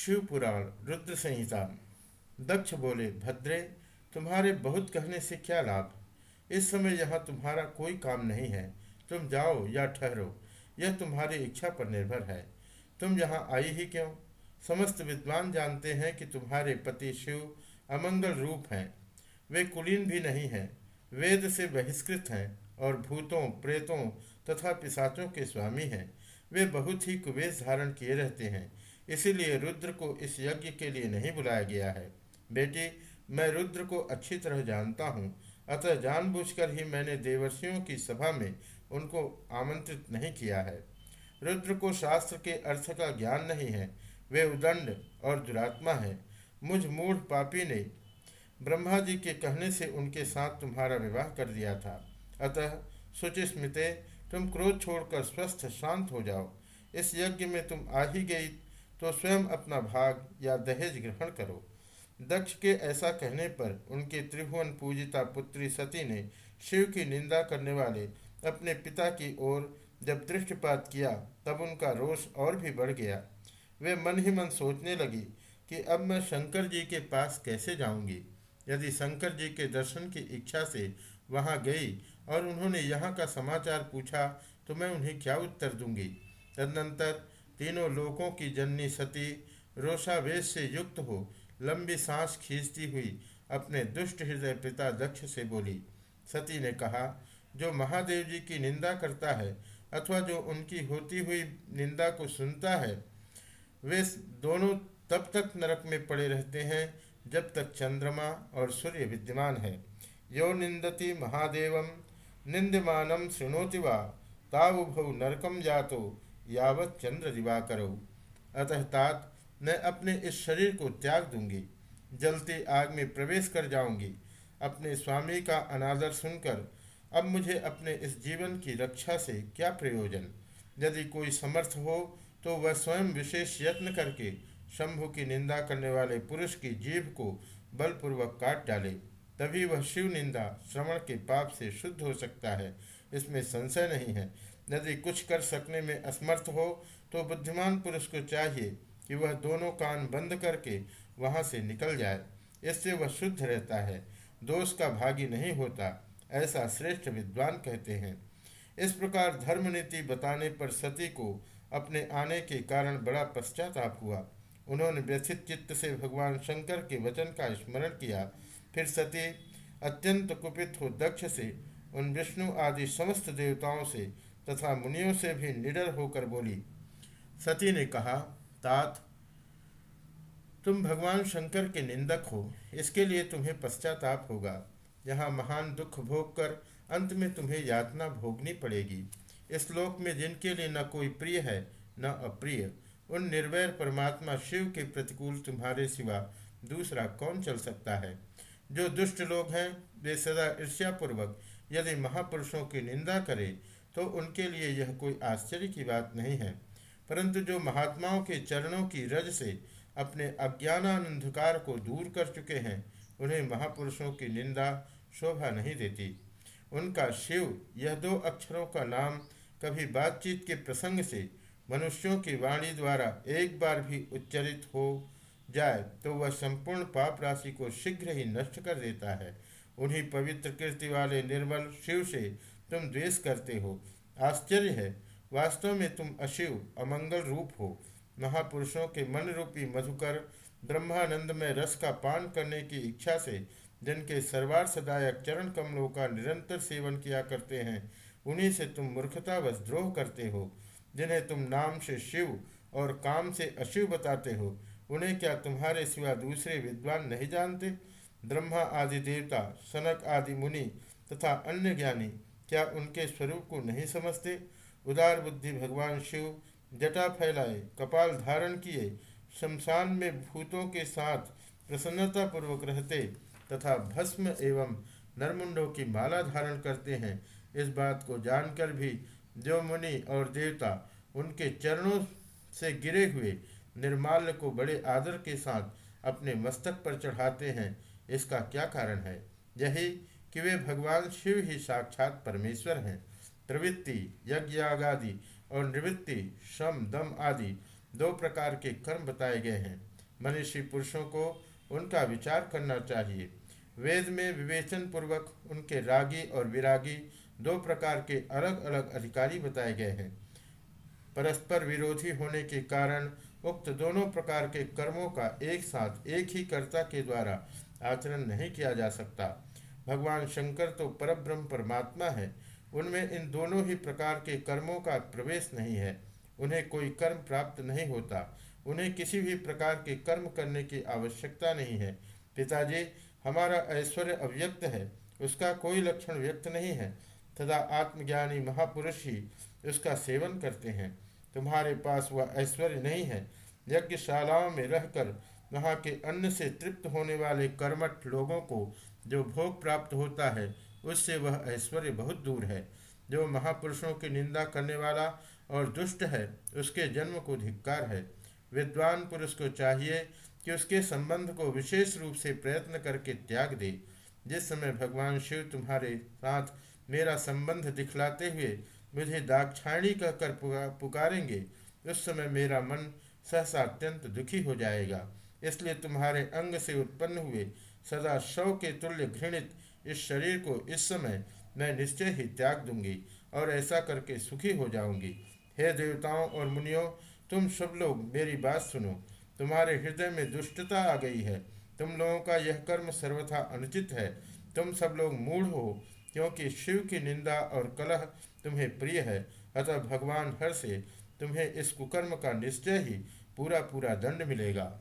शिवपुराण रुद्र संहिता दक्ष बोले, भद्रे, तुम्हारे बहुत कहने से क्या लाभ? इस समय यहाँ तुम्हारा कोई काम नहीं है। तुम जाओ या ठहरो। यह तुम्हारी इच्छा पर निर्भर है। तुम यहाँ आई ही क्यों? समस्त विद्वान जानते हैं कि तुम्हारे पति शिव अमंगल रूप हैं। वे कुलीन भी नहीं हैं। वेद से बहिष्कृत हैं और भूतों, प्रेतों तथा पिशाचों के स्वामी हैं। वे बहुत ही कुवेश धारण किए रहते हैं। इसीलिए रुद्र को इस यज्ञ के लिए नहीं बुलाया गया है। बेटी, मैं रुद्र को अच्छी तरह जानता हूँ, अतः जानबूझकर ही मैंने देवर्षियों की सभा में उनको आमंत्रित नहीं किया है। रुद्र को शास्त्र के अर्थ का ज्ञान नहीं है, वे उदंड और दुरात्मा है। मुझ मूढ़ पापी ने ब्रह्मा जी के कहने से उनके साथ तुम्हारा विवाह कर दिया था। अतः सुचिस्मिते, तुम क्रोध छोड़कर स्वस्थ शांत हो जाओ। इस यज्ञ में तुम आ ही गई तो स्वयं अपना भाग या दहेज ग्रहण करो। दक्ष के ऐसा कहने पर उनके त्रिभुवन पूजिता पुत्री सती ने शिव की निंदा करने वाले अपने पिता की ओर जब दृष्टिपात किया, तब उनका रोष और भी बढ़ गया। वे मन ही मन सोचने लगी कि अब मैं शंकर जी के पास कैसे जाऊँगी? यदि शंकर जी के दर्शन की इच्छा से वहाँ गई और उन्होंने यहाँ का समाचार पूछा तो मैं उन्हें क्या उत्तर दूँगी? तदनंतर तीनों लोकों की जननी सती रोषावेश से युक्त हो, लंबी सांस खींचती हुई अपने दुष्ट हृदय पिता दक्ष से बोली, सती ने कहा, जो महादेव जी की निंदा करता है अथवा जो उनकी होती हुई निंदा को सुनता है, वे दोनों तब तक नरक में पड़े रहते हैं जब तक चंद्रमा और सूर्य विद्यमान है। यो निंदति महादेवम निंदमानम शृणोति वा, तावुभौ नरकम जातो यावत चंद्र दिवाकरो अतः तात, मैं अपने इस शरीर को त्याग दूँगी। जलती आग में प्रवेश कर जाऊँगी। अपने स्वामी का अनादर सुनकर, अब मुझे अपने इस जीवन की रक्षा से क्या प्रयोजन? यदि कोई समर्थ हो तो वह स्वयं विशेष यत्न करके शंभु की निंदा करने वाले पुरुष की जीभ को बलपूर्वक काट डाले। तभी वह शिव निंदा श्रवण के पाप से शुद्ध हो सकता है। इसमें संशय नहीं है। यदि कुछ कर सकने में असमर्थ हो तो बुद्धिमान पुरुष को चाहिए कि वह दोनों कान बंद करके वहाँ से निकल जाए। इससे वह शुद्ध रहता है, दोष का भागी नहीं होता, ऐसा श्रेष्ठ विद्वान कहते हैं। इस प्रकार धर्म नीति बताने पर सती को अपने आने के कारण बड़ा पश्चाताप हुआ। उन्होंने व्यथित चित्त से भगवान शंकर के वचन का स्मरण किया। फिर सती अत्यंत कुपित हो दक्ष से उन विष्णु आदि समस्त देवताओं से तथा मुनियों से भी निडर होकर बोली, सती ने कहा, तात, तुम भगवान शंकर के निंदक हो। इसके लिए तुम्हें पश्चाताप होगा। यहाँ महान दुख भोग कर अंत में तुम्हें यातना भोगनी पड़ेगी। इस लोक में जिनके लिए न कोई प्रिय है, न अप्रिय। उन निर्वैर परमात्मा शिव के प्रतिकूल तुम्हारे सिवा दूसरा कौन चल सकता है? जो दुष्ट लोग हैं, वे सदा ईर्ष्यापूर्वक यदि महापुरुषों की निंदा करें तो उनके लिए यह कोई आश्चर्य की बात नहीं है। परंतु जो महात्माओं के चरणों की रज से अपने अज्ञानानंधकार को दूर कर चुके हैं, उन्हें महापुरुषों की निंदा, शोभा नहीं देती। उनका शिव, यह दो अक्षरों का नाम, कभी बातचीत के प्रसंग से मनुष्यों की वाणी द्वारा एक बार भी उच्चरित हो जाए तो वह संपूर्ण पाप राशि को शीघ्र ही नष्ट कर देता है। उन्हीं पवित्र कीर्ति वाले निर्मल शिव से तुम द्वेष करते हो। आश्चर्य है। वास्तव में तुम अशिव, अमंगल रूप हो। महापुरुषों के मन रूपी मधुकर, ब्रह्मानंद में रस का पान करने की इच्छा से, जिनके सर्वार सदायक चरण कमलों का निरंतर सेवन किया करते हैं, उन्हीं से तुम मूर्खतावश द्रोह करते हो। जिन्हें तुम नाम से शिव और काम से अशिव बताते हो, उन्हें क्या तुम्हारे सिवा दूसरे विद्वान नहीं जानते? ब्रह्मा आदि देवता, सनक आदि मुनि तथा अन्य ज्ञानी क्या उनके स्वरूप को नहीं समझते? उदार बुद्धि भगवान शिव, जटा फैलाए, कपाल धारण किए, शमशान में भूतों के साथ प्रसन्नता पूर्वक रहते तथा भस्म एवं नरमुंडों की माला धारण करते हैं, इस बात को जानकर भी जो मुनि और देवता उनके चरणों से गिरे हुए निर्माल्य को बड़े आदर के साथ अपने मस्तक पर चढ़ाते हैं, इसका क्या कारण है? यही कि वे भगवान शिव ही साक्षात परमेश्वर हैं। प्रवृत्ति यज्ञ आदि और निवृत्ति श्रम दम आदि दो प्रकार के कर्म बताए गए हैं। मनुष्य पुरुषों को उनका विचार करना चाहिए। वेद में विवेचन पूर्वक उनके रागी और विरागी दो प्रकार के अलग अलग अधिकारी बताए गए हैं। परस्पर विरोधी होने के कारण उक्त दोनों प्रकार के कर्मों का एक साथ एक ही कर्ता के द्वारा आचरण नहीं किया जा सकता। भगवान शंकर तो परब्रह्म परमात्मा है। उनमें इन दोनों ही प्रकार के कर्मों का प्रवेश नहीं है। उन्हें कोई कर्म प्राप्त नहीं होता। उन्हें किसी भी प्रकार के कर्म करने की आवश्यकता नहीं है। पिताजी, हमारा ऐश्वर्य अव्यक्त है। उसका कोई लक्षण व्यक्त नहीं है। तथा आत्मज्ञानी महापुरुष ही उसका सेवन करते हैं। तुम्हारे पास वह ऐश्वर्य नहीं है। यज्ञशालाओं में रहकर वहाँ के अन्न से तृप्त होने वाले कर्मठ लोगों को जो भोग प्राप्त होता है, उससे वह ऐश्वर्य बहुत दूर है। जो महापुरुषों की निंदा करने वाला और दुष्ट है, उसके जन्म को धिक्कार है। विद्वान पुरुष को चाहिए कि उसके संबंध को विशेष रूप से प्रयत्न करके त्याग दे। जिस समय भगवान शिव तुम्हारे साथ मेरा संबंध दिखलाते हुए मुझे दाक्षायणी कहकर पुकारेंगे, उस समय मेरा मन सहसा अत्यंत दुखी हो जाएगा। इसलिए तुम्हारे अंग से उत्पन्न हुए सदा शव के तुल्य घृणित इस शरीर को इस समय मैं निश्चय ही त्याग दूँगी और ऐसा करके सुखी हो जाऊँगी। हे देवताओं और मुनियों, तुम सब लोग मेरी बात सुनो। तुम्हारे हृदय में दुष्टता आ गई है। तुम लोगों का यह कर्म सर्वथा अनुचित है। तुम सब लोग मूढ़ हो, क्योंकि शिव की निंदा और कलह तुम्हें प्रिय है। अतः भगवान हर से तुम्हें इस कुकर्म का निश्चय ही पूरा पूरा दंड मिलेगा।